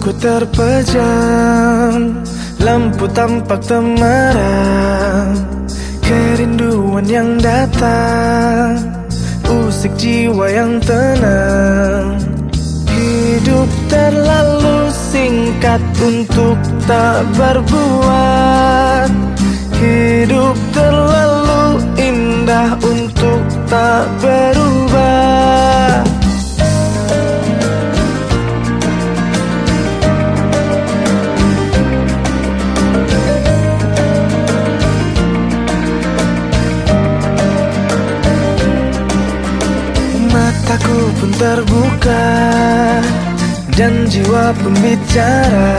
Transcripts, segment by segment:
Mataku terpejam Lampu tampak temaram Kerinduan yang datang Usik jiwa yang tenang. Hidup terlalu singkat untuk tak berbuat. Hidup terlalu indah untuk tak berubah pun terbuka Dan jiwa pun bicara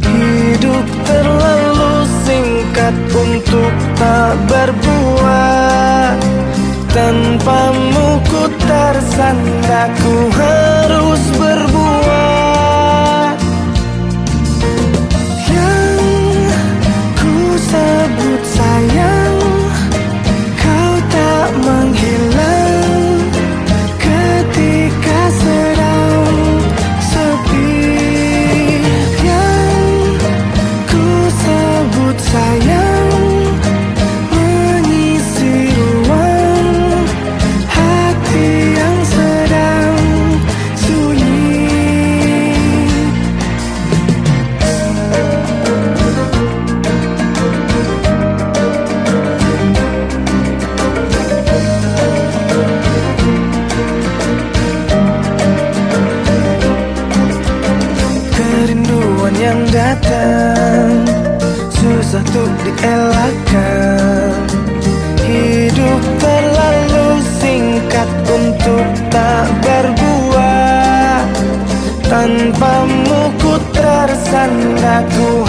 Hidup terlalu singkat untuk tak berbuat Tanpamu ku tersandar Ku yang datang. Susah untuk dielakkan. Hidup terlalu singkat untuk tak berbuat Tanpamu ku tersandar ku